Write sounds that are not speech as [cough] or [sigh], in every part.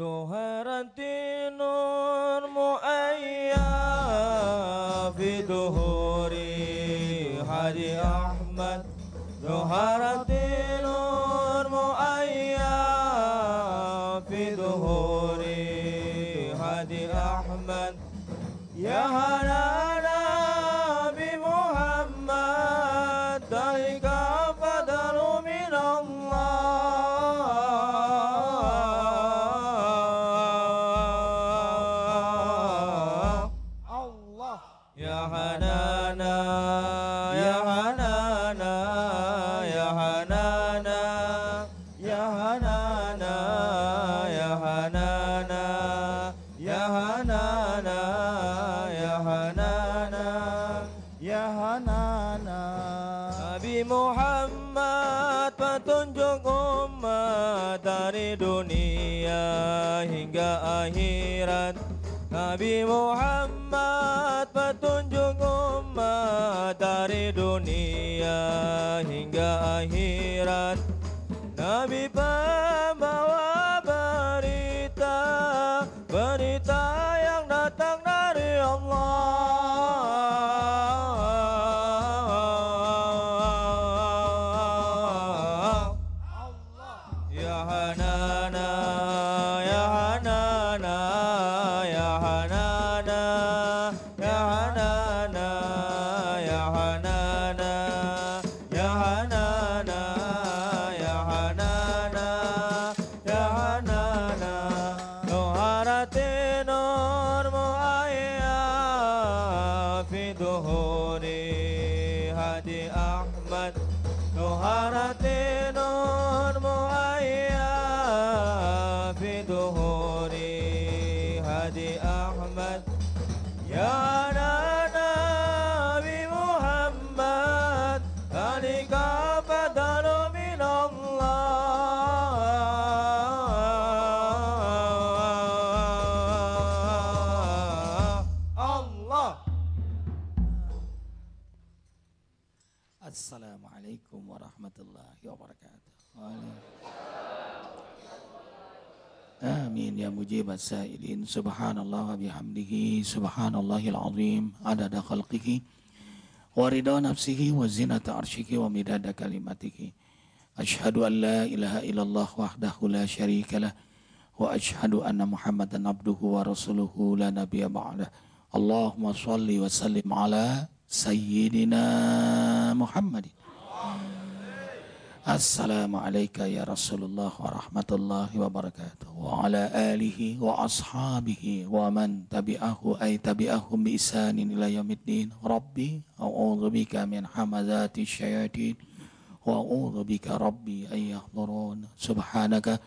Doharanti न विप tayyibat subhanallah bihamdihi. Subhanallahil azim. Adada khalqihi. Wa nafsihi wa arshiki wa midada kalimatihi. Ashadu an la anna muhammadan abduhu wa Allahumma sholli wa sallim ala sayyidina muhammadin. السلام عليك يا رسول الله ورحمة الله وبركاته. وعلى آله وأصحابه ومن تبعه أي تبعهم بإحسان إلى يوم الدين. ربي أعوذ بك من حمزات الشياطين. وأعوذ بك ربي أن يحضرون. سبحانك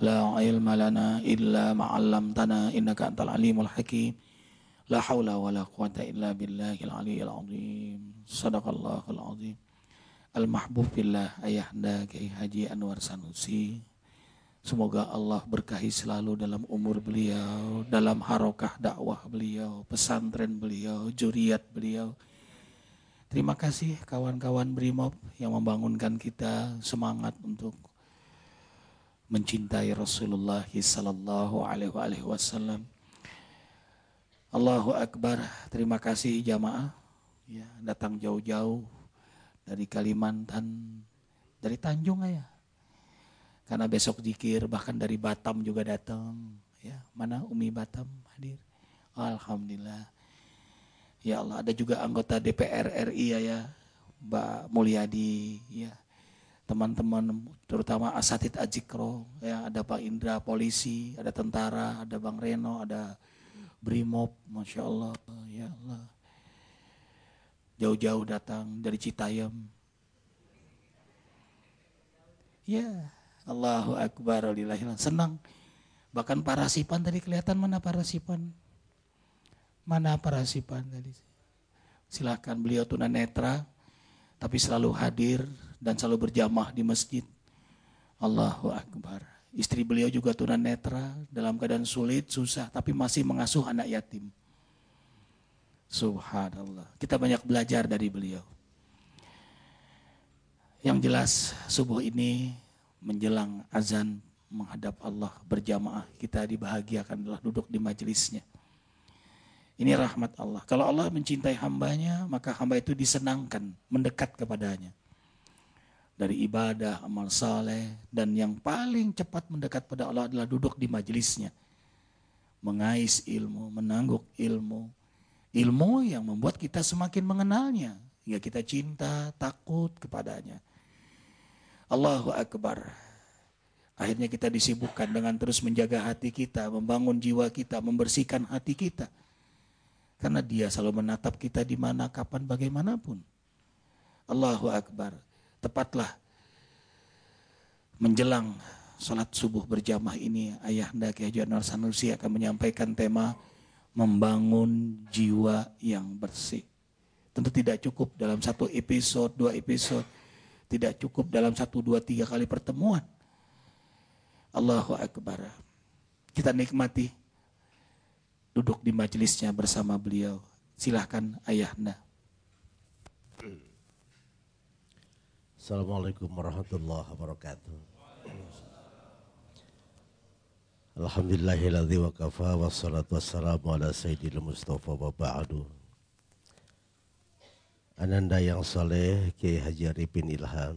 لا علم لنا إلا ما علمتنا إنك أنت العليم الحكيم. لا حول ولا قوة إلا بالله العلي العظيم. صدق الله العظيم. Al-Mahbub Billah Ayahanda Kiai Haji Anwar Sanusi. Semoga Allah berkahi selalu dalam umur beliau Dalam harokah dakwah beliau Pesantren beliau Juriat beliau. Terima kasih kawan-kawan Brimob Yang membangunkan kita semangat untuk Mencintai Rasulullah Sallallahu Alaihi Wasallam. Allahu Akbar. Terima kasih jamaah. Ya, Datang jauh-jauh dari Kalimantan, dari Tanjung ya. Karena besok zikir bahkan dari Batam juga datang. Ya, mana Umi Batam hadir? Alhamdulillah. Ya Allah, ada juga anggota DPR RI ya, ya. Mbak Mulyadi, ya. Teman-teman terutama Asatid Ajikro, ya, ada Pak Indra polisi, ada tentara, ada Bang Reno, ada Brimob, Masya Allah, ya Allah jauh-jauh datang dari Citayam. Ya, Allahu Akbar. Senang. Bahkan para sipan tadi kelihatan mana para sipan. Mana para sipan tadi. Silahkan beliau tunanetra, tapi selalu hadir dan selalu berjamaah di masjid. Allahu Akbar. Istri beliau juga tunanetra dalam keadaan sulit, susah, tapi masih mengasuh anak yatim. Subhanallah. Kita banyak belajar dari beliau. Yang jelas subuh ini menjelang azan menghadap Allah berjamaah. Kita dibahagiakan adalah duduk di majelisnya. Ini rahmat Allah. Kalau Allah mencintai hambanya, maka hamba itu disenangkan mendekat kepadanya. Dari ibadah, amal saleh, dan yang paling cepat mendekat pada Allah adalah duduk di majelisnya. Mengais ilmu, menangguk ilmu. Ilmu yang membuat kita semakin mengenalnya. Hingga kita cinta, takut kepadanya. Allahu Akbar. Akhirnya kita disibukkan dengan terus menjaga hati kita, membangun jiwa kita, membersihkan hati kita karena dia selalu menatap kita di mana, kapan, bagaimanapun. Allahu Akbar. Tepatlah menjelang sholat subuh berjamaah ini, Ayahanda Kiai Haji Anwar Sanusi akan menyampaikan tema membangun jiwa yang bersih. Tentu tidak cukup dalam satu episode, dua episode. Tidak cukup dalam satu, dua, tiga kali pertemuan. Allahu Akbar. Kita nikmati duduk di majelisnya bersama beliau. Silahkan ayahnya. Assalamualaikum warahmatullahi wabarakatuh. Alhamdulillahilladzi wa kafa wassalatu wassalamu ala sayyidil mustafa wa ba'du. Ananda yang saleh Kiai Haji Arifin Ilham.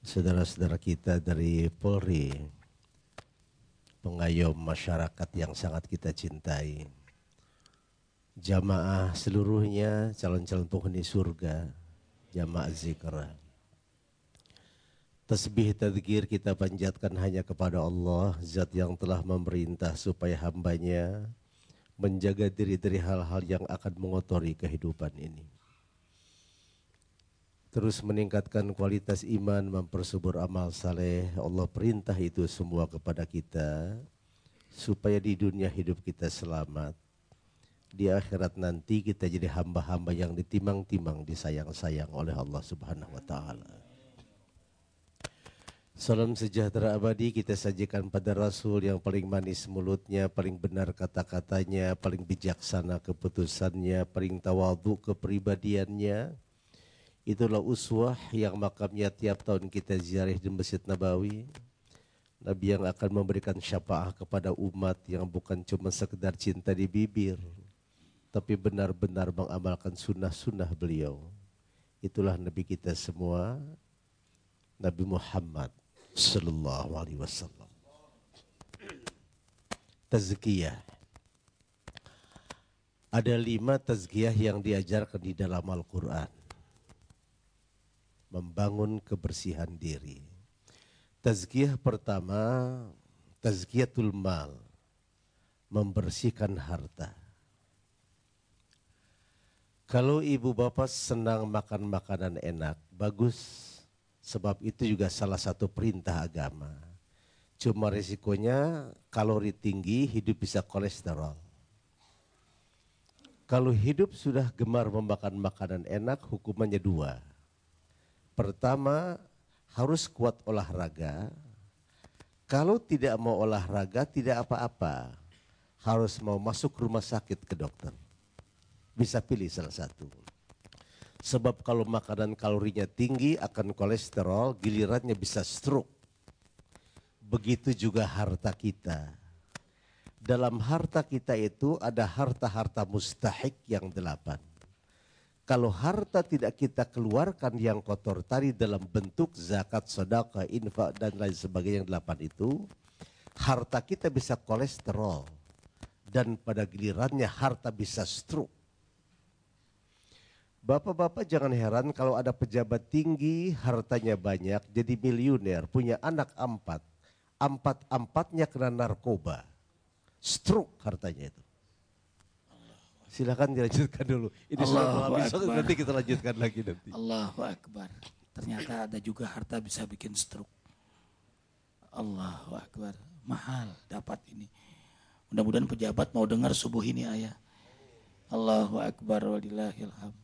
Saudara-saudara kita dari Polri, pengayom masyarakat yang sangat kita cintai. Jamaah seluruhnya calon-calon penghuni surga, jamaah zikra. Tasbih tadgir kita panjatkan hanya kepada Allah, zat yang telah memerintah supaya hambanya menjaga diri dari hal-hal yang akan mengotori kehidupan ini terus meningkatkan kualitas iman, mempersubur amal saleh. Allah perintah itu semua kepada kita supaya di dunia hidup kita selamat. Di akhirat nanti kita jadi hamba-hamba yang ditimang-timang, disayang-sayang oleh Allah Subhanahu wa taala. Salam sejahtera abadi kita sajikan pada Rasul yang paling manis mulutnya, paling benar kata-katanya, paling bijaksana keputusannya, paling tawadhu kepribadiannya, Itulah uswah yang makamnya tiap tahun kita ziarah di Masjid Nabawi. Nabi yang akan memberikan syafaat kepada umat yang bukan cuma sekedar cinta di bibir, tapi benar-benar mengamalkan sunnah-sunnah beliau. Itulah Nabi kita semua, Nabi Muhammad Sallallahu Alaihi Wasallam. Tazkiyah. Ada lima tazkiyah yang diajarkan di dalam Al-Quran membangun kebersihan diri. Tazkiyah pertama, tazkiyatul mal, membersihkan harta. Kalau ibu bapak senang makan makanan enak, bagus. Sebab itu juga salah satu perintah agama. Cuma risikonya kalori tinggi hidup bisa kolesterol. Kalau hidup sudah gemar memakan makanan enak, hukumannya dua Pertama, harus kuat olahraga. Kalau tidak mau olahraga, tidak apa-apa. Harus mau masuk rumah sakit ke dokter. Bisa pilih salah satu. Sebab kalau makanan kalorinya tinggi akan kolesterol, gilirannya bisa stroke. Begitu juga harta kita. Dalam harta kita itu ada harta-harta mustahik yang delapan kalau harta tidak kita keluarkan yang kotor tadi dalam bentuk zakat, sedekah, infak dan lain sebagainya yang delapan itu, harta kita bisa kolesterol dan pada gilirannya harta bisa stroke. Bapak-bapak jangan heran kalau ada pejabat tinggi, hartanya banyak, jadi miliuner, punya anak empat. Empat-empatnya kena narkoba. Stroke hartanya itu. Silakan dilanjutkan dulu. Ini Allahu sudah nanti kita lanjutkan lagi nanti. Allahu Akbar. Ternyata ada juga harta bisa bikin stroke. Allahu Akbar. Mahal dapat ini. Mudah-mudahan pejabat mau dengar subuh ini ayah. Allahu Akbar walillahilham.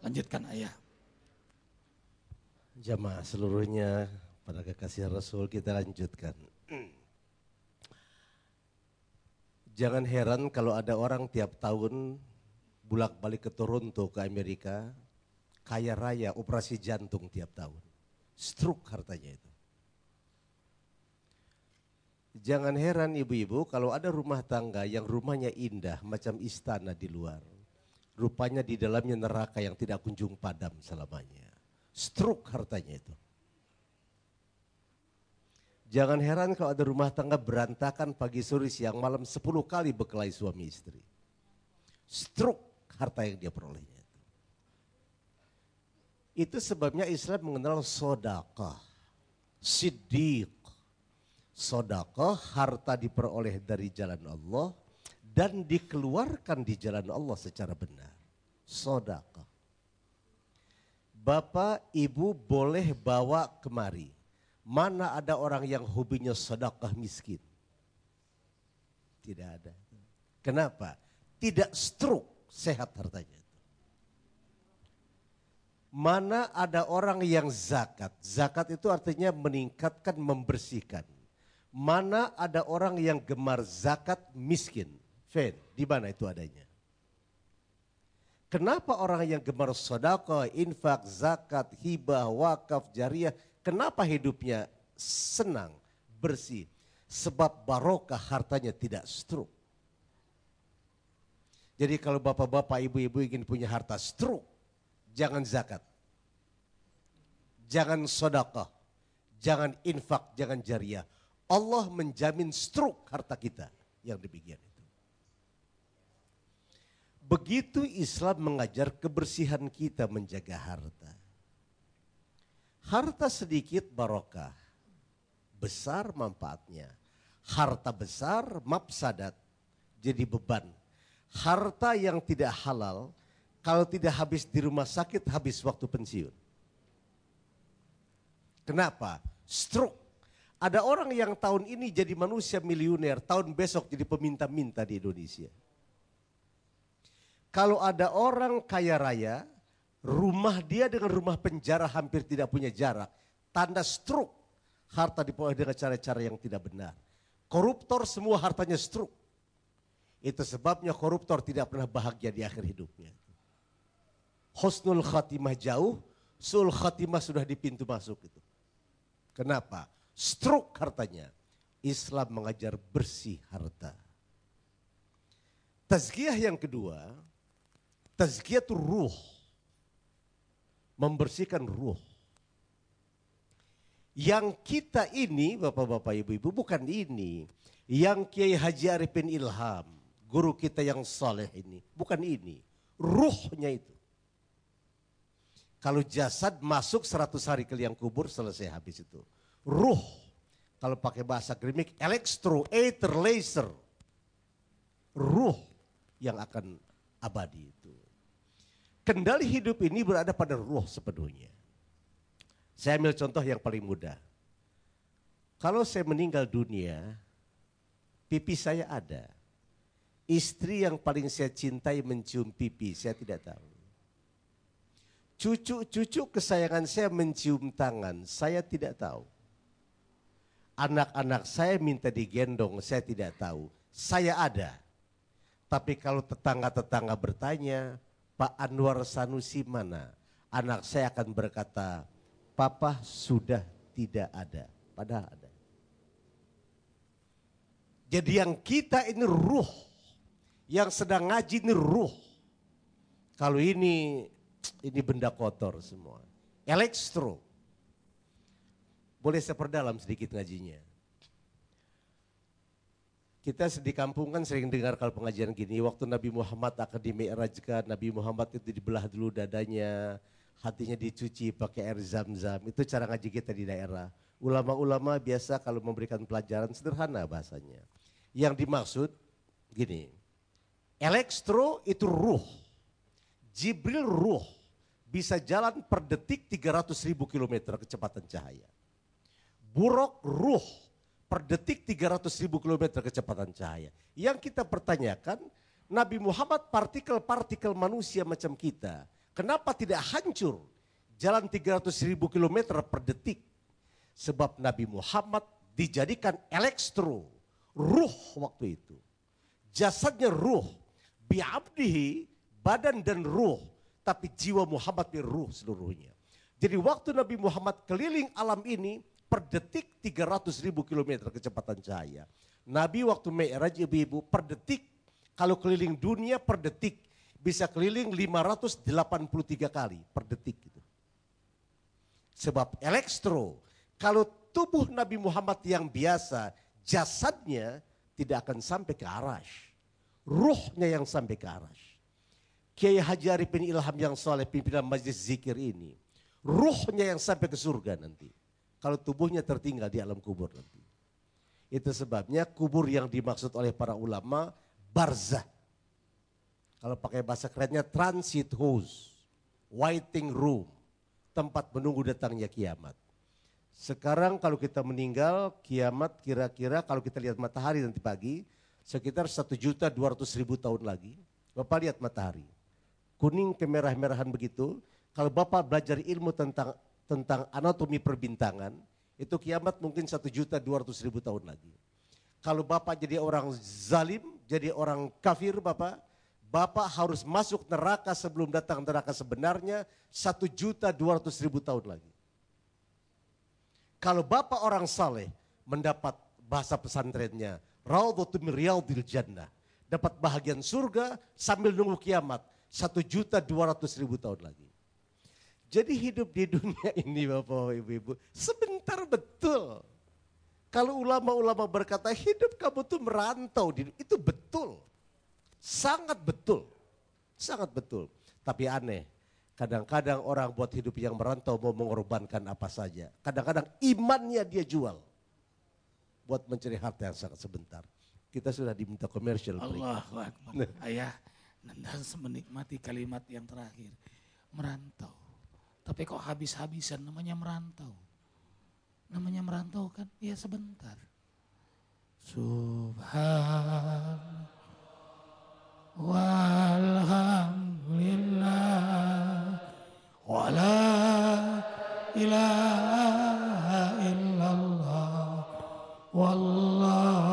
lanjutkan jamaah seluruhnya para kekasih Rasul kita lanjutkan. Jangan heran kalau ada orang tiap tahun bulak balik ke Toronto ke Amerika kaya raya operasi jantung tiap tahun. Stroke hartanya itu. Jangan heran ibu-ibu kalau ada rumah tangga yang rumahnya indah macam istana di luar. Rupanya di dalamnya neraka yang tidak kunjung padam selamanya. Stroke hartanya itu. Jangan heran kalau ada rumah tangga berantakan pagi sore siang malam 10 kali berkelahi suami istri. Stroke harta yang dia perolehnya. Itu sebabnya Islam mengenal sodakah, siddiq. Sodakah harta diperoleh dari jalan Allah dan dikeluarkan di jalan Allah secara benar. Sodakah. Bapak, ibu boleh bawa kemari. Mana ada orang yang hobinya sedekah miskin? Tidak ada. Kenapa? Tidak stroke, sehat hartanya. Mana ada orang yang zakat? Zakat itu artinya meningkatkan, membersihkan. Mana ada orang yang gemar zakat miskin? Fen, di mana itu adanya? Kenapa orang yang gemar sodako, infak, zakat, hibah, wakaf, jariah, kenapa hidupnya senang, bersih? Sebab barokah hartanya tidak stroke. Jadi kalau bapak-bapak, ibu-ibu ingin punya harta stroke, jangan zakat. Jangan sodako, jangan infak, jangan jariah. Allah menjamin stroke harta kita yang demikian. Begitu Islam mengajar kebersihan kita menjaga harta. Harta sedikit barokah, besar manfaatnya. Harta besar mapsadat, jadi beban. Harta yang tidak halal, kalau tidak habis di rumah sakit, habis waktu pensiun. Kenapa? Stroke. Ada orang yang tahun ini jadi manusia miliuner, tahun besok jadi peminta-minta di Indonesia. Kalau ada orang kaya raya, rumah dia dengan rumah penjara hampir tidak punya jarak. Tanda stroke, harta diperoleh dengan cara-cara yang tidak benar. Koruptor semua hartanya stroke. Itu sebabnya koruptor tidak pernah bahagia di akhir hidupnya. Husnul khatimah jauh, sul khatimah sudah di pintu masuk itu. Kenapa? Stroke hartanya. Islam mengajar bersih harta. Tazkiyah yang kedua, Tazkiyatul ruh. Membersihkan ruh. Yang kita ini, bapak-bapak, ibu-ibu, bukan ini. Yang Kiai Haji Arifin Ilham, guru kita yang saleh ini. Bukan ini. Ruhnya itu. Kalau jasad masuk 100 hari ke liang kubur, selesai habis itu. Ruh, kalau pakai bahasa grimik, elektro, ether, laser. Ruh yang akan abadi itu. Kendali hidup ini berada pada ruh sepenuhnya. Saya ambil contoh yang paling mudah. Kalau saya meninggal dunia, pipi saya ada. Istri yang paling saya cintai mencium pipi, saya tidak tahu. Cucu-cucu kesayangan saya mencium tangan, saya tidak tahu. Anak-anak saya minta digendong, saya tidak tahu. Saya ada. Tapi kalau tetangga-tetangga bertanya, Pak Anwar Sanusi mana? Anak saya akan berkata, Papa sudah tidak ada. Padahal ada. Jadi yang kita ini ruh. Yang sedang ngaji ini ruh. Kalau ini, ini benda kotor semua. Elektro. Boleh saya perdalam sedikit ngajinya. Kita di kampung kan sering dengar kalau pengajian gini, waktu Nabi Muhammad akan dimi'rajkan, Nabi Muhammad itu dibelah dulu dadanya, hatinya dicuci pakai air zam-zam. Itu cara ngaji kita di daerah. Ulama-ulama biasa kalau memberikan pelajaran sederhana bahasanya. Yang dimaksud gini, elektro itu ruh, Jibril ruh, bisa jalan per detik 300 ribu kilometer kecepatan cahaya. Buruk ruh, per detik 300 ribu kilometer kecepatan cahaya. Yang kita pertanyakan, Nabi Muhammad partikel-partikel manusia macam kita, Kenapa tidak hancur jalan 300 ribu kilometer per detik? Sebab Nabi Muhammad dijadikan elektro, ruh waktu itu. Jasadnya ruh, biabdihi, badan dan ruh. Tapi jiwa Muhammad ini ruh seluruhnya. Jadi waktu Nabi Muhammad keliling alam ini, per detik 300 ribu kilometer kecepatan cahaya. Nabi waktu Mi'raj ibu-ibu per detik, kalau keliling dunia per detik, bisa keliling 583 kali per detik. Gitu. Sebab elektro, kalau tubuh Nabi Muhammad yang biasa, jasadnya tidak akan sampai ke arash. Ruhnya yang sampai ke arash. Kiai Haji Arifin Ilham yang soleh pimpinan majlis zikir ini. Ruhnya yang sampai ke surga nanti. Kalau tubuhnya tertinggal di alam kubur nanti. Itu sebabnya kubur yang dimaksud oleh para ulama barzah. Kalau pakai bahasa kerennya transit house, waiting room, tempat menunggu datangnya kiamat. Sekarang kalau kita meninggal, kiamat kira-kira kalau kita lihat matahari nanti pagi, sekitar satu juta dua ratus ribu tahun lagi. Bapak lihat matahari, kuning kemerah-merahan begitu. Kalau Bapak belajar ilmu tentang tentang anatomi perbintangan, itu kiamat mungkin satu juta dua ratus ribu tahun lagi. Kalau Bapak jadi orang zalim, jadi orang kafir Bapak, Bapak harus masuk neraka sebelum datang neraka sebenarnya satu juta dua ratus ribu tahun lagi. Kalau bapak orang saleh mendapat bahasa pesantrennya, Raudhatul Riyadil Jannah. Dapat bahagian surga sambil nunggu kiamat. Satu juta dua ratus ribu tahun lagi. Jadi hidup di dunia [laughs] ini Bapak Ibu-Ibu sebentar betul. Kalau ulama-ulama berkata hidup kamu tuh merantau, itu betul. Sangat betul. Sangat betul. Tapi aneh, Kadang-kadang orang buat hidup yang merantau mau mengorbankan apa saja. Kadang-kadang imannya dia jual. Buat mencari harta yang sangat sebentar. Kita sudah diminta komersial. Allah Ayah, [laughs] Dan menikmati kalimat yang terakhir. Merantau. Tapi kok habis-habisan namanya merantau. Namanya merantau kan ya sebentar. Subhan walhamdulillah wala ilaha illallah wallah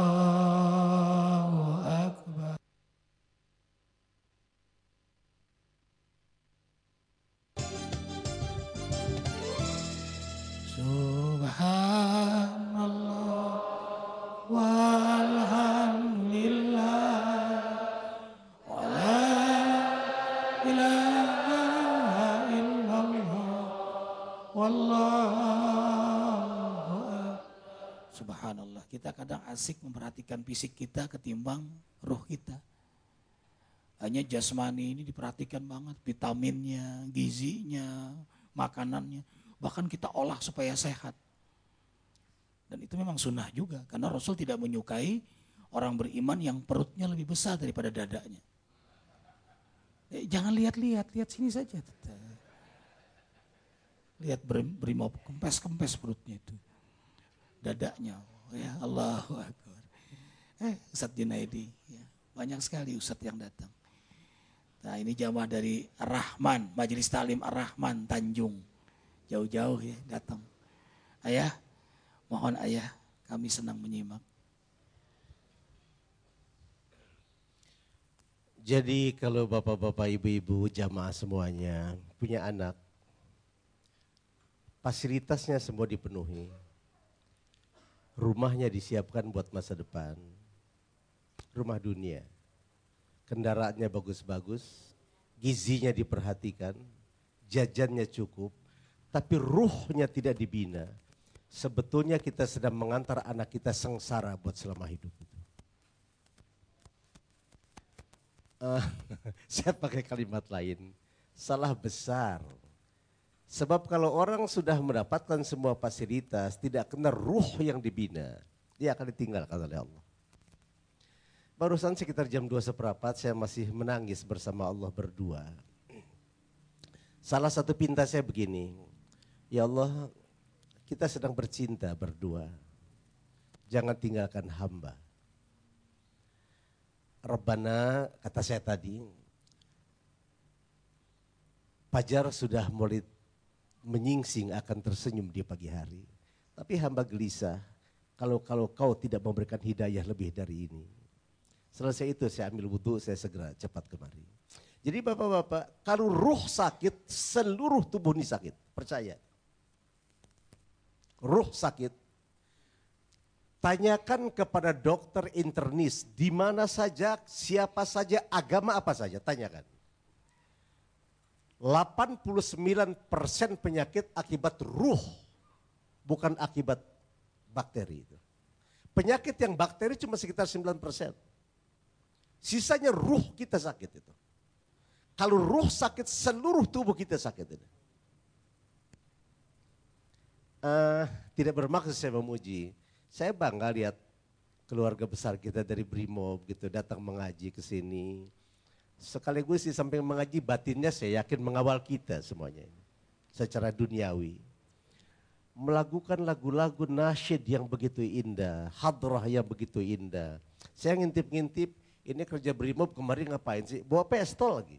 kadang asik memperhatikan fisik kita ketimbang roh kita. Hanya jasmani ini diperhatikan banget, vitaminnya, gizinya, makanannya. Bahkan kita olah supaya sehat. Dan itu memang sunnah juga, karena Rasul tidak menyukai orang beriman yang perutnya lebih besar daripada dadanya. Eh, jangan lihat-lihat, lihat sini saja. Lihat brimob kempes-kempes perutnya itu. Dadanya. Ya Allahu Akbar. Eh Ustadz Junaidi. Ya, banyak sekali Ustadz yang datang. Nah ini jamaah dari Rahman, Majelis Talim Ar-Rahman Tanjung. Jauh-jauh ya datang. Ayah, mohon ayah kami senang menyimak. Jadi kalau bapak-bapak, ibu-ibu, jamaah semuanya punya anak, fasilitasnya semua dipenuhi. Rumahnya disiapkan buat masa depan. Rumah dunia. Kendaraannya bagus-bagus, gizinya diperhatikan, jajannya cukup, tapi ruhnya tidak dibina. Sebetulnya kita sedang mengantar anak kita sengsara buat selama hidup itu. Uh, [laughs] saya pakai kalimat lain, salah besar Sebab kalau orang sudah mendapatkan semua fasilitas, tidak kena ruh yang dibina, dia akan ditinggalkan oleh Allah. Barusan sekitar jam 2 seperempat saya masih menangis bersama Allah berdua. Salah satu pinta saya begini, Ya Allah kita sedang bercinta berdua, jangan tinggalkan hamba. Rabbana kata saya tadi, Fajar sudah mulai menyingsing akan tersenyum di pagi hari. Tapi hamba gelisah kalau kalau kau tidak memberikan hidayah lebih dari ini. Selesai itu saya ambil wudhu, saya segera cepat kemari. Jadi bapak-bapak, kalau ruh sakit, seluruh tubuh ini sakit. Percaya. Ruh sakit, tanyakan kepada dokter internis di mana saja, siapa saja, agama apa saja, tanyakan. 89% penyakit akibat ruh, bukan akibat bakteri itu. Penyakit yang bakteri cuma sekitar 9%. Sisanya ruh kita sakit itu. Kalau ruh sakit, seluruh tubuh kita sakit itu. Uh, tidak bermaksud saya memuji. Saya bangga lihat keluarga besar kita dari Brimob gitu datang mengaji ke sini sekaligus di samping mengaji batinnya saya yakin mengawal kita semuanya secara duniawi melakukan lagu-lagu nasyid yang begitu indah, hadrah yang begitu indah. Saya ngintip-ngintip, ini kerja brimob kemarin ngapain sih? Bawa pistol lagi.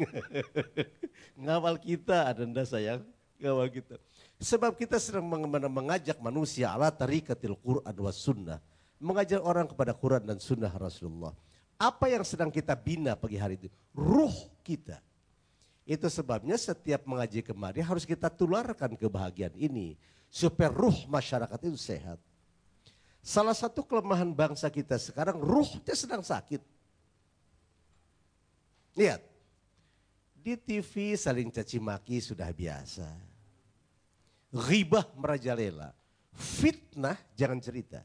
[laughs] ngawal kita, ada anda sayang, ngawal kita. Sebab kita sedang mengajak manusia ala tarikatil Quran wa sunnah. Mengajar orang kepada Quran dan sunnah Rasulullah. Apa yang sedang kita bina pagi hari itu? Ruh kita. Itu sebabnya setiap mengaji kemari harus kita tularkan kebahagiaan ini. Supaya ruh masyarakat itu sehat. Salah satu kelemahan bangsa kita sekarang ruhnya sedang sakit. Lihat, di TV saling caci maki sudah biasa. Ribah merajalela. Fitnah jangan cerita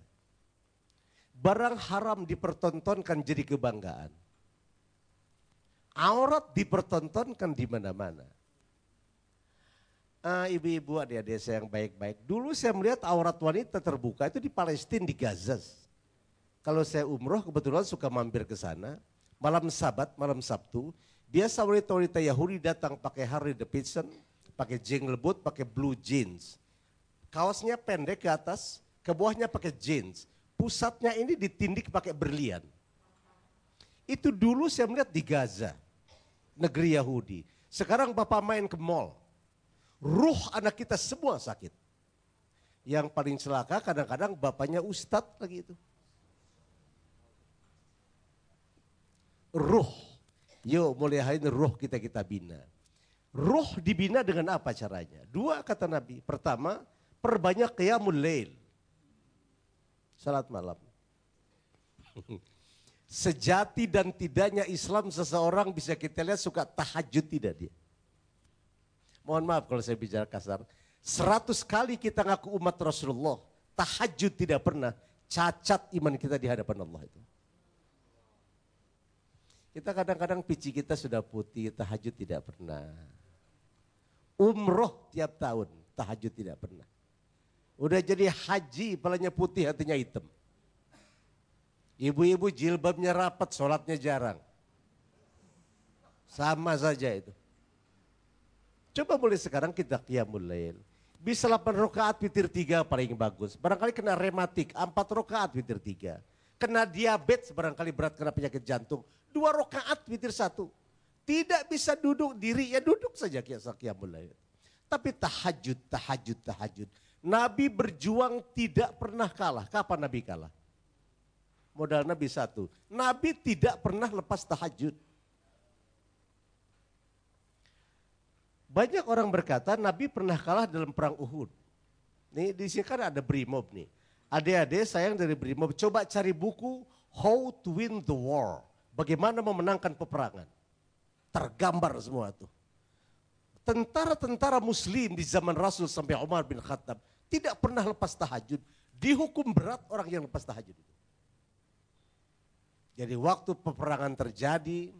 barang haram dipertontonkan jadi kebanggaan. Aurat dipertontonkan di mana-mana. Ah, ibu-ibu adik-adik saya yang baik-baik. Dulu saya melihat aurat wanita terbuka itu di Palestina, di Gaza. Kalau saya umroh kebetulan suka mampir ke sana. Malam sabat, malam Sabtu. Biasa wanita-wanita Yahudi datang pakai Harley Davidson, pakai jingle boot, pakai blue jeans. Kaosnya pendek ke atas, ke bawahnya pakai jeans pusatnya ini ditindik pakai berlian. Itu dulu saya melihat di Gaza, negeri Yahudi. Sekarang Bapak main ke mall, ruh anak kita semua sakit. Yang paling celaka kadang-kadang bapaknya ustadz lagi itu. Ruh, yuk mulai hari ini ruh kita kita bina. Ruh dibina dengan apa caranya? Dua kata Nabi. Pertama, perbanyak qiyamul lail salat malam. Sejati dan tidaknya Islam seseorang bisa kita lihat suka tahajud tidak dia. Mohon maaf kalau saya bicara kasar. Seratus kali kita ngaku umat Rasulullah, tahajud tidak pernah, cacat iman kita di hadapan Allah itu. Kita kadang-kadang pici kita sudah putih, tahajud tidak pernah. Umroh tiap tahun, tahajud tidak pernah. Udah jadi haji, palanya putih, hatinya hitam. Ibu-ibu jilbabnya rapat, sholatnya jarang. Sama saja itu. Coba boleh sekarang kita qiyamul lail. Bisa 8 rakaat witir 3 paling bagus. Barangkali kena rematik, 4 rakaat witir 3. Kena diabetes barangkali berat kena penyakit jantung. 2 rakaat witir 1. Tidak bisa duduk diri, ya duduk saja qiyamul lail. Tapi tahajud, tahajud, tahajud. Nabi berjuang tidak pernah kalah. Kapan Nabi kalah? Modal Nabi satu. Nabi tidak pernah lepas tahajud. Banyak orang berkata Nabi pernah kalah dalam perang Uhud. Nih di sini kan ada Brimob nih. Adik-adik sayang dari Brimob coba cari buku How to Win the War. Bagaimana memenangkan peperangan. Tergambar semua tuh. Tentara-tentara muslim di zaman Rasul sampai Umar bin Khattab tidak pernah lepas tahajud. Dihukum berat orang yang lepas tahajud Jadi waktu peperangan terjadi,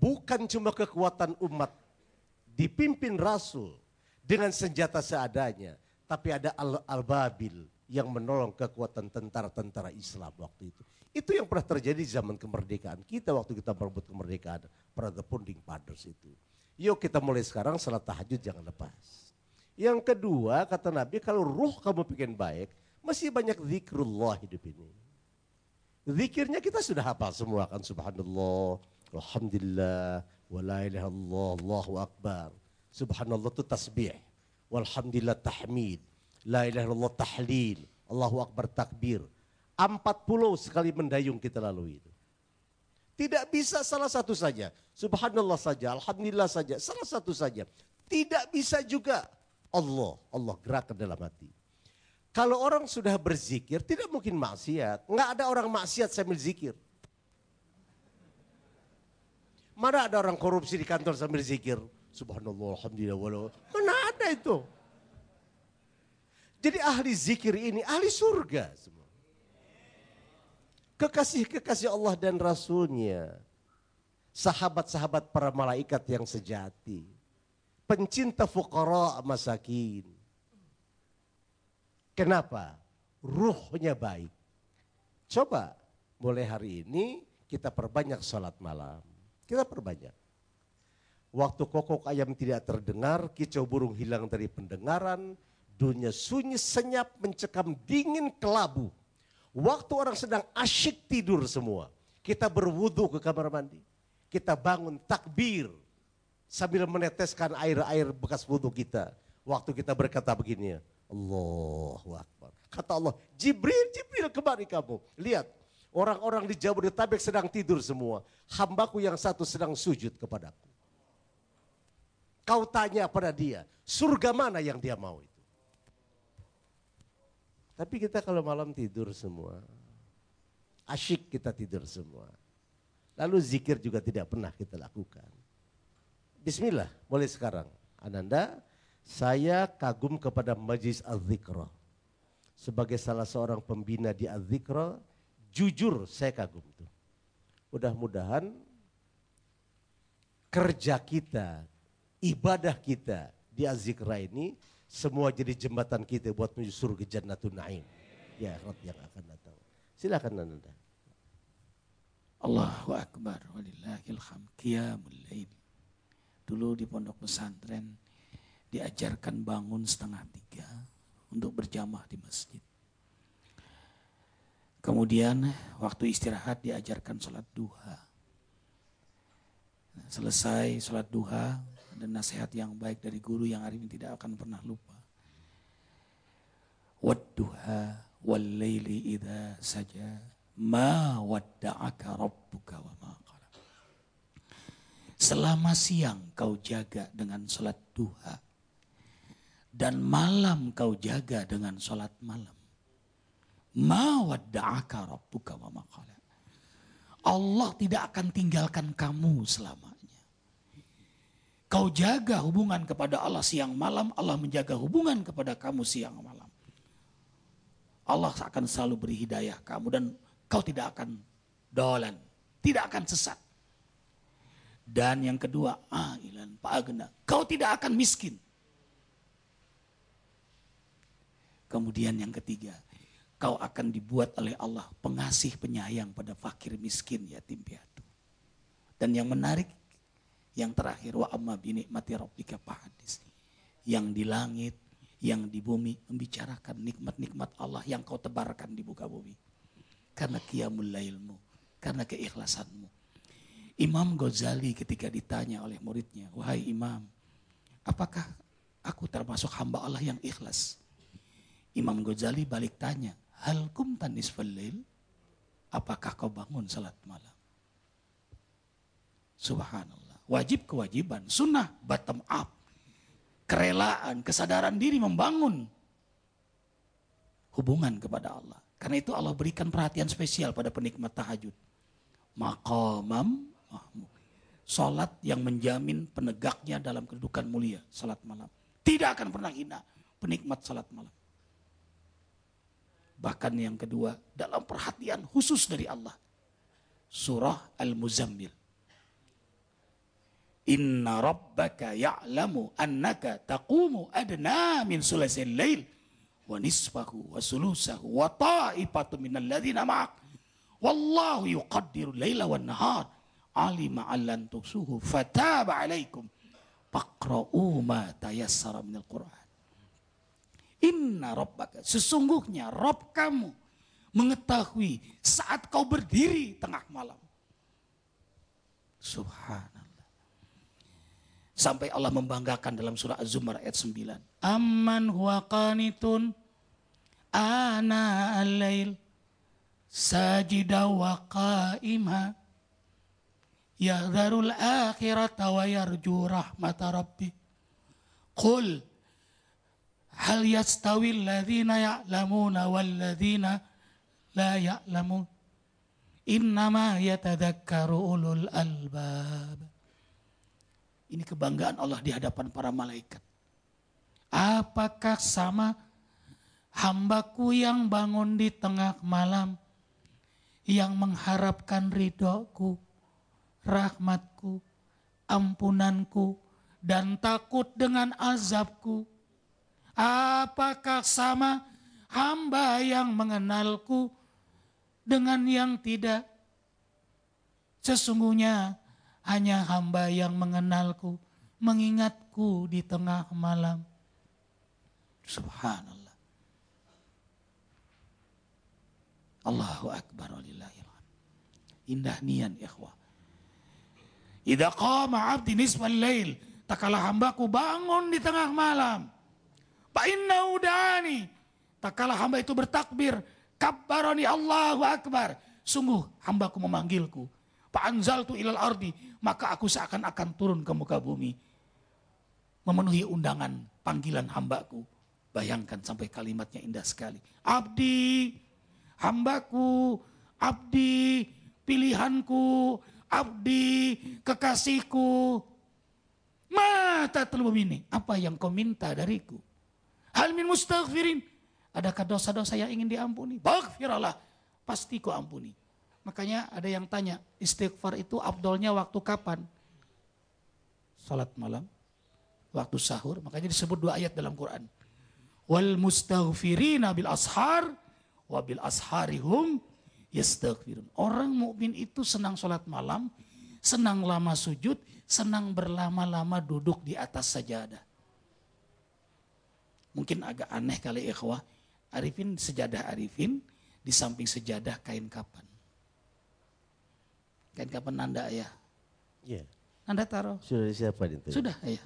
bukan cuma kekuatan umat dipimpin Rasul dengan senjata seadanya, tapi ada Al-Babil yang menolong kekuatan tentara-tentara Islam waktu itu. Itu yang pernah terjadi di zaman kemerdekaan kita waktu kita merebut kemerdekaan pada the founding fathers itu. Yuk kita mulai sekarang salat tahajud jangan lepas. Yang kedua kata Nabi kalau ruh kamu bikin baik, masih banyak zikrullah hidup ini. Zikirnya kita sudah hafal semua kan subhanallah, alhamdulillah, Wa la ilaha illallah, Allahu akbar. Subhanallah itu tasbih. Walhamdulillah tahmid. La ilaha illallah tahlil. Allahu akbar takbir. 40 sekali mendayung kita lalui itu. Tidak bisa salah satu saja. Subhanallah saja, Alhamdulillah saja, salah satu saja. Tidak bisa juga Allah, Allah gerak ke dalam hati. Kalau orang sudah berzikir, tidak mungkin maksiat. Nggak ada orang maksiat sambil zikir. Mana ada orang korupsi di kantor sambil zikir? Subhanallah, Alhamdulillah, walau. Mana ada itu? Jadi ahli zikir ini ahli surga semua. Kekasih-kekasih Allah dan Rasulnya. Sahabat-sahabat para malaikat yang sejati. Pencinta fukara masakin. Kenapa? Ruhnya baik. Coba mulai hari ini kita perbanyak sholat malam. Kita perbanyak. Waktu kokok ayam tidak terdengar, kicau burung hilang dari pendengaran, dunia sunyi senyap mencekam dingin kelabu. Waktu orang sedang asyik tidur semua, kita berwudu ke kamar mandi. Kita bangun takbir sambil meneteskan air-air bekas wudhu kita. Waktu kita berkata begini, Allahu Akbar. Kata Allah, Jibril, Jibril kemari kamu. Lihat, Orang-orang di Jabodetabek sedang tidur semua. Hambaku yang satu sedang sujud kepadaku. Kau tanya pada dia, surga mana yang dia mau itu? Tapi kita kalau malam tidur semua, asyik kita tidur semua. Lalu zikir juga tidak pernah kita lakukan. Bismillah, mulai sekarang. Ananda, saya kagum kepada Majlis Az-Zikra. Sebagai salah seorang pembina di Az-Zikra, Jujur saya kagum tuh. Mudah-mudahan kerja kita, ibadah kita di Azikra ini semua jadi jembatan kita buat menuju surga Jannatun Naim. Ya, yang akan datang. Silakan Nanda. Allahu Akbar walillahil hamd qiyamul lail. Dulu di pondok pesantren diajarkan bangun setengah tiga untuk berjamaah di masjid. Kemudian waktu istirahat diajarkan sholat duha. Selesai sholat duha dan nasihat yang baik dari guru yang hari ini tidak akan pernah lupa. Wadduha wal idha saja ma wadda'aka rabbuka wa ma. Selama siang kau jaga dengan sholat duha dan malam kau jaga dengan sholat malam rabbuka wa maqala. Allah tidak akan tinggalkan kamu selamanya. Kau jaga hubungan kepada Allah siang malam, Allah menjaga hubungan kepada kamu siang malam. Allah akan selalu beri hidayah kamu dan kau tidak akan dolan, tidak akan sesat. Dan yang kedua, ailan agna, kau tidak akan miskin. Kemudian yang ketiga, kau akan dibuat oleh Allah pengasih penyayang pada fakir miskin yatim piatu. Dan yang menarik yang terakhir wa amma bini mati rabbika fahadis. Yang di langit, yang di bumi membicarakan nikmat-nikmat Allah yang kau tebarkan di muka bumi. Karena qiyamul lailmu, karena keikhlasanmu. Imam Ghazali ketika ditanya oleh muridnya, "Wahai Imam, apakah aku termasuk hamba Allah yang ikhlas?" Imam Ghazali balik tanya, Hal kumtan nisfal lail? Apakah kau bangun salat malam? Subhanallah. Wajib kewajiban. Sunnah bottom up. Kerelaan, kesadaran diri membangun hubungan kepada Allah. Karena itu Allah berikan perhatian spesial pada penikmat tahajud. Maqamam mahmud. Salat yang menjamin penegaknya dalam kedudukan mulia. Salat malam. Tidak akan pernah hina penikmat salat malam. Bahkan yang kedua, dalam perhatian khusus dari Allah. Surah Al-Muzammil. Inna rabbaka ya'lamu annaka taqumu adna min sulasil lail wa nisfahu wa sulusahu wa ta'ifatu minal ladhina ma'ak. Wallahu yuqaddiru layla wa nahar. Alima allan tusuhu fataba alaikum. Faqra'u ma tayassara minal Qur'an. Inna rabbaka. Sesungguhnya Rob kamu mengetahui saat kau berdiri tengah malam. Subhanallah. Sampai Allah membanggakan dalam surah Az-Zumar ayat 9. Amman huwa qanitun ana al-lail sajida wa qa'ima yahdharul akhirata wa yarju rahmata rabbi. Qul hal yastawi alladhina ya'lamuna walladhina la ya'lamun. Innama yatadhakkaru ulul albab. Ini kebanggaan Allah di hadapan para malaikat. Apakah sama hambaku yang bangun di tengah malam, yang mengharapkan ridhoku, rahmatku, ampunanku, dan takut dengan azabku. Apakah sama hamba yang mengenalku dengan yang tidak? Sesungguhnya hanya hamba yang mengenalku, mengingatku di tengah malam. Subhanallah. Allahu Akbar Indah nian ikhwah. Idza qama 'abdi nisfal lail, tak kalah hambaku bangun di tengah malam. Fa inna udani, tak kalah hamba itu bertakbir, kabbarani Allahu Akbar. Sungguh hambaku memanggilku. Fa'anzal tu ilal ardi. Maka aku seakan-akan turun ke muka bumi. Memenuhi undangan panggilan hambaku. Bayangkan sampai kalimatnya indah sekali. Abdi, hambaku, abdi, pilihanku, abdi, kekasihku. Mata telur ini, apa yang kau minta dariku? Hal min mustaghfirin. Adakah dosa-dosa yang ingin diampuni? Baghfirallah. Pasti kau ampuni. Makanya ada yang tanya, istighfar itu abdolnya waktu kapan? Salat malam, waktu sahur, makanya disebut dua ayat dalam Quran. Wal mustaghfirina bil ashar, wa bil asharihum yastaghfirun. Orang mukmin itu senang salat malam, senang lama sujud, senang berlama-lama duduk di atas sajadah. Mungkin agak aneh kali ikhwah, Arifin sejadah Arifin, di samping sejadah kain kapan. Kan kapan nanda ya? Iya. Nanda taruh. Sudah siapa itu? Sudah ya.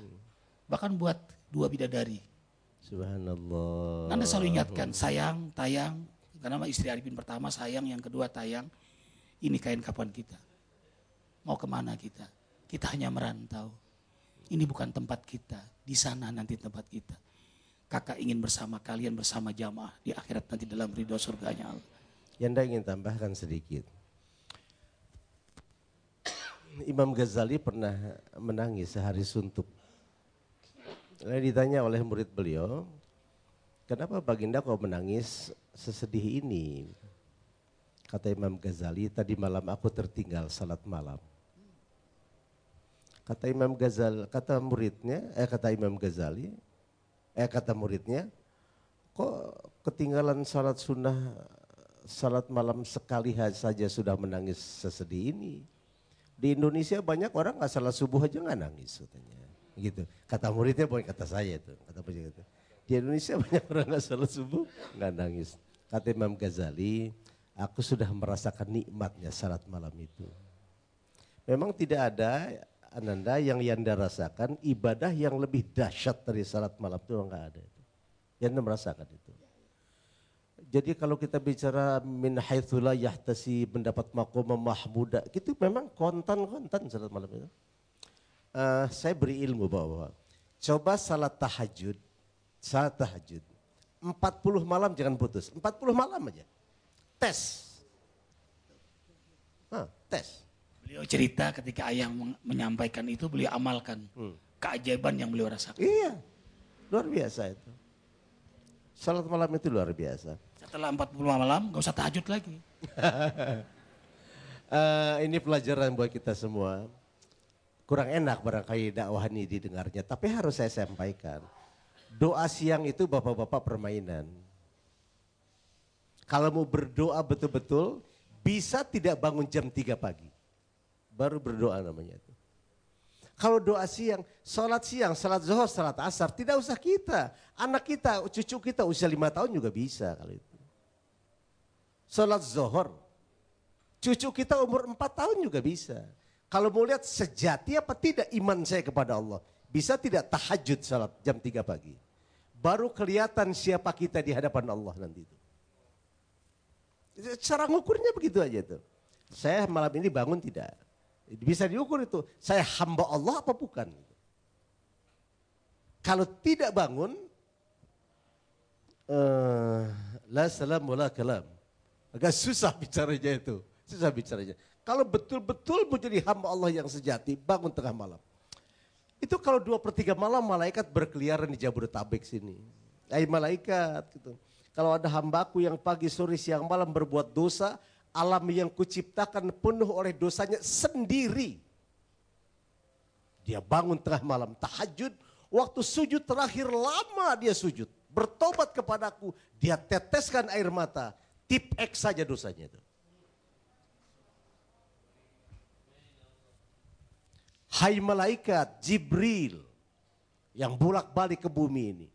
Bahkan buat dua bidadari. Subhanallah. Nanda selalu ingatkan sayang, tayang. Karena istri Arifin pertama sayang, yang kedua tayang. Ini kain kapan kita. Mau ke mana kita? Kita hanya merantau. Ini bukan tempat kita. Di sana nanti tempat kita. Kakak ingin bersama kalian bersama jamaah di akhirat nanti dalam ridho surganya Allah. Yang ingin tambahkan sedikit Imam Ghazali pernah menangis sehari suntuk. Lalu ditanya oleh murid beliau, kenapa Baginda kau menangis sesedih ini? Kata Imam Ghazali, tadi malam aku tertinggal salat malam. Kata Imam Ghazali, kata muridnya, eh kata Imam Ghazali, eh kata muridnya, kok ketinggalan salat sunnah, salat malam sekali saja sudah menangis sesedih ini? Di Indonesia banyak orang nggak salah subuh aja nggak nangis katanya. Gitu. Kata muridnya bukan kata saya itu. Kata itu. Di Indonesia [laughs] banyak orang nggak salah subuh nggak nangis. Kata Imam Ghazali, aku sudah merasakan nikmatnya salat malam itu. Memang tidak ada Ananda yang Yanda rasakan ibadah yang lebih dahsyat dari salat malam itu enggak ada. Yanda merasakan itu. Jadi kalau kita bicara min haitsula yahtasi mendapat makom mahmuda, itu memang kontan-kontan salat malam itu. Uh, saya beri ilmu bahwa coba salat tahajud, salat tahajud, 40 malam jangan putus, 40 malam aja. Tes. Nah, tes. Beliau cerita ketika ayah menyampaikan itu, beliau amalkan. Hmm. Keajaiban yang beliau rasakan. Iya, luar biasa itu. Salat malam itu luar biasa. Setelah 40 malam gak usah tahajud lagi. uh, [laughs] ini pelajaran buat kita semua. Kurang enak barangkali dakwah ini didengarnya. Tapi harus saya sampaikan. Doa siang itu bapak-bapak permainan. Kalau mau berdoa betul-betul bisa tidak bangun jam 3 pagi. Baru berdoa namanya itu. Kalau doa siang, sholat siang, sholat zuhur, sholat asar, tidak usah kita. Anak kita, cucu kita usia lima tahun juga bisa kalau itu sholat zohor. Cucu kita umur 4 tahun juga bisa. Kalau mau lihat sejati apa tidak iman saya kepada Allah. Bisa tidak tahajud salat jam 3 pagi. Baru kelihatan siapa kita di hadapan Allah nanti itu. Cara ngukurnya begitu aja tuh. Saya malam ini bangun tidak. Bisa diukur itu. Saya hamba Allah apa bukan? Kalau tidak bangun, uh, la salam kalam. Agak susah bicaranya itu. Susah bicaranya. Kalau betul-betul menjadi hamba Allah yang sejati, bangun tengah malam. Itu kalau dua per tiga malam malaikat berkeliaran di Jabodetabek sini. Hai malaikat gitu. Kalau ada hambaku yang pagi, sore, siang, malam berbuat dosa, alam yang kuciptakan penuh oleh dosanya sendiri. Dia bangun tengah malam tahajud, waktu sujud terakhir lama dia sujud. Bertobat kepadaku, dia teteskan air mata. Tip X saja dosanya itu. Hai malaikat Jibril yang bolak-balik ke bumi ini.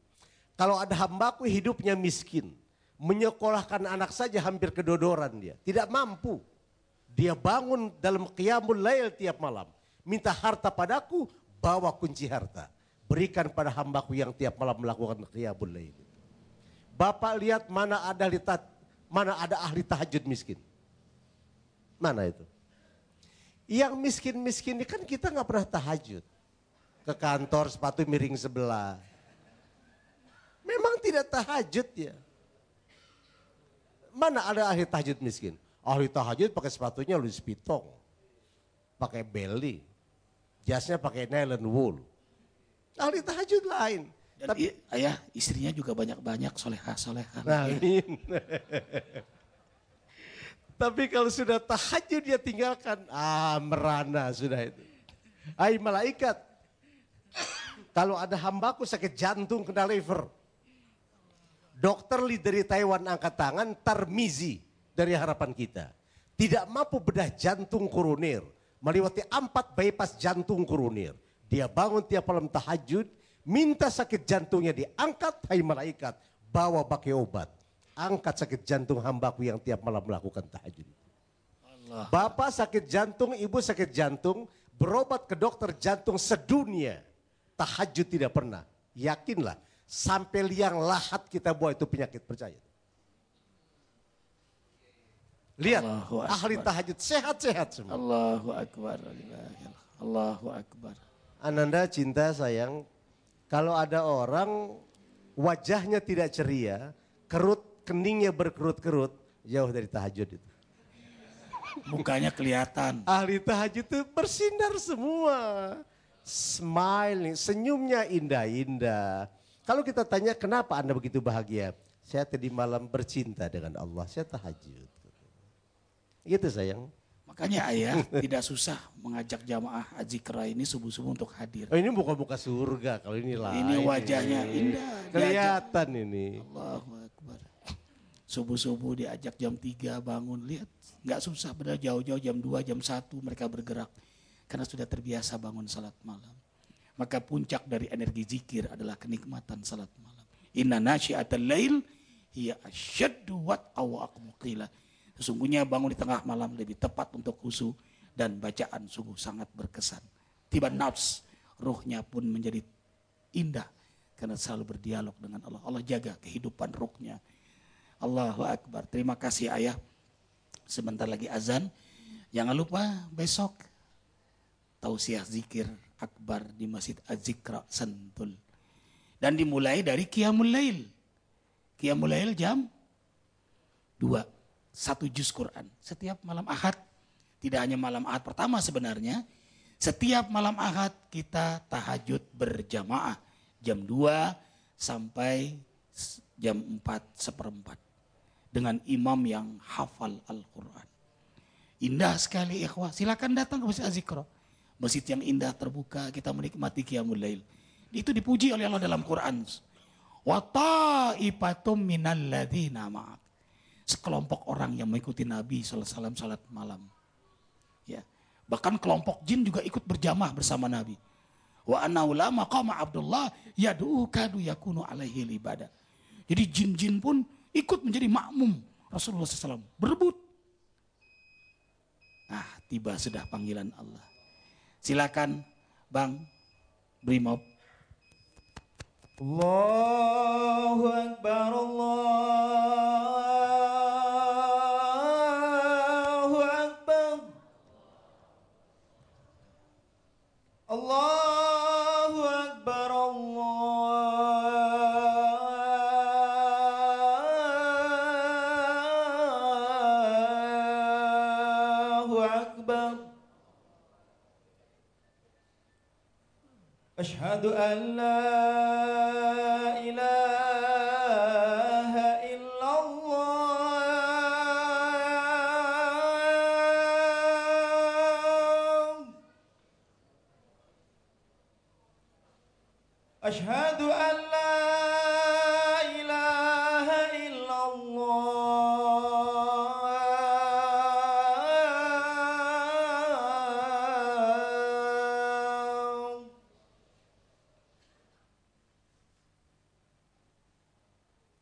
Kalau ada hambaku hidupnya miskin, menyekolahkan anak saja hampir kedodoran dia, tidak mampu. Dia bangun dalam qiyamul lail tiap malam, minta harta padaku, bawa kunci harta. Berikan pada hambaku yang tiap malam melakukan qiyamul lail. Bapak lihat mana ada mana ada ahli tahajud miskin. Mana itu? Yang miskin-miskin ini kan kita nggak pernah tahajud. Ke kantor sepatu miring sebelah. Memang tidak tahajud ya. Mana ada ahli tahajud miskin? Ahli tahajud pakai sepatunya Louis Vuitton. Pakai belly. Jasnya pakai nylon wool. Ahli tahajud lain. Dan Tapi, ayah istrinya juga banyak-banyak soleha-soleha. Nah, [laughs] Tapi kalau sudah tahajud dia tinggalkan, ah merana sudah itu. Hai malaikat, kalau ada hambaku sakit jantung kena liver. Dokter dari Taiwan angkat tangan, Tarmizi dari harapan kita. Tidak mampu bedah jantung koroner, melewati empat bypass jantung koroner. Dia bangun tiap malam tahajud, minta sakit jantungnya diangkat, hai malaikat, bawa pakai obat angkat sakit jantung hambaku yang tiap malam melakukan tahajud. Allah. Bapak sakit jantung, ibu sakit jantung, berobat ke dokter jantung sedunia. Tahajud tidak pernah. Yakinlah, sampai liang lahat kita buat itu penyakit, percaya. Lihat, Allahu ahli tahajud sehat-sehat semua. Allahu Akbar. Allahu Akbar. Ananda cinta sayang, kalau ada orang wajahnya tidak ceria, kerut keningnya berkerut-kerut, jauh dari tahajud itu. Mukanya kelihatan. Ahli tahajud itu bersinar semua. Smiling, senyumnya indah-indah. Kalau kita tanya kenapa Anda begitu bahagia? Saya tadi malam bercinta dengan Allah, saya tahajud. Gitu sayang. Makanya ayah tidak susah mengajak jamaah azikra ini subuh-subuh untuk hadir. Oh ini buka-buka surga kalau ini lain. Ini wajahnya indah. Kelihatan ini. Akbar. Subuh-subuh diajak jam 3 bangun, lihat nggak susah pada jauh-jauh jam 2, jam 1 mereka bergerak. Karena sudah terbiasa bangun salat malam. Maka puncak dari energi zikir adalah kenikmatan salat malam. Inna nasyiatal lail hiya asyaddu wat qila. Sesungguhnya bangun di tengah malam lebih tepat untuk khusu dan bacaan sungguh sangat berkesan. Tiba nafs, ruhnya pun menjadi indah karena selalu berdialog dengan Allah. Allah jaga kehidupan ruhnya Allahu Akbar. Terima kasih ayah. Sebentar lagi azan. Jangan lupa besok tausiah zikir akbar di Masjid Az-Zikra Sentul. Dan dimulai dari Qiyamul Lail. Qiyamul Lail jam 2. Satu juz Quran. Setiap malam ahad. Tidak hanya malam ahad pertama sebenarnya. Setiap malam ahad kita tahajud berjamaah. Jam 2 sampai jam 4 seperempat dengan imam yang hafal Al-Quran. Indah sekali ikhwah. Silakan datang ke Masjid Azikro. Masjid yang indah terbuka, kita menikmati Qiyamul Lail. Itu dipuji oleh Allah dalam Quran. Wa ta'ifatum minal ladhina ma'ak. Sekelompok orang yang mengikuti Nabi SAW salat malam. Ya. Bahkan kelompok jin juga ikut berjamaah bersama Nabi. Wa anna ulama qama Abdullah yadu'u kadu yakunu alaihi ibadah. Jadi jin-jin pun ikut menjadi makmum Rasulullah SAW. Berebut. Nah, tiba sudah panggilan Allah. Silakan Bang, Brimob. Allahu Akbar Allahu Akbar Allahu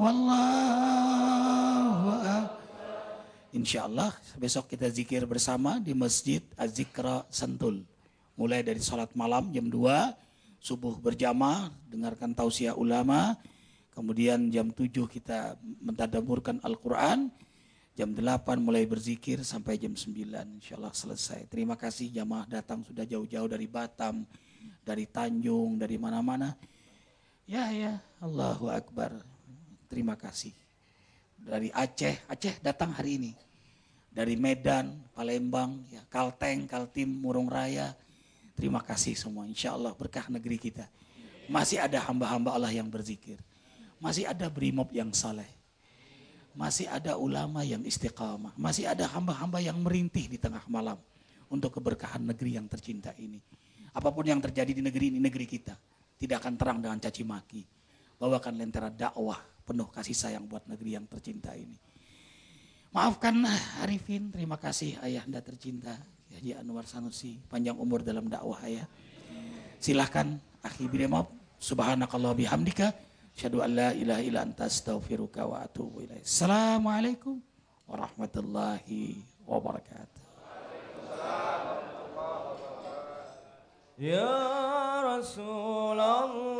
Wallahu a'lam. Insyaallah besok kita zikir bersama di Masjid Az-Zikra Sentul. Mulai dari sholat malam jam 2, subuh berjamaah, dengarkan tausiah ulama, kemudian jam 7 kita mentadaburkan Al-Quran, jam 8 mulai berzikir sampai jam 9 insya Allah selesai. Terima kasih jamaah datang sudah jauh-jauh dari Batam, dari Tanjung, dari mana-mana. Ya ya, Allahu Akbar. Terima kasih. Dari Aceh, Aceh datang hari ini. Dari Medan, Palembang, ya, Kalteng, Kaltim, Murung Raya. Terima kasih semua. Insya Allah berkah negeri kita. Masih ada hamba-hamba Allah yang berzikir. Masih ada brimob yang saleh. Masih ada ulama yang istiqamah. Masih ada hamba-hamba yang merintih di tengah malam. Untuk keberkahan negeri yang tercinta ini. Apa pun yang terjadi di negeri ini, negeri kita. Tidak akan terang dengan caci maki. Bawakan lentera dakwah penuh kasih sayang buat negeri yang tercinta ini. Maafkan Arifin, terima kasih ayah anda tercinta. Haji Anwar Sanusi panjang umur dalam dakwah ya. Silahkan akhi Bidemop subhanakallah bihamdika syadu an la ilaha illa anta astaghfiruka wa atubu ilaih. Assalamualaikum warahmatullahi wabarakatuh. Ya Rasulullah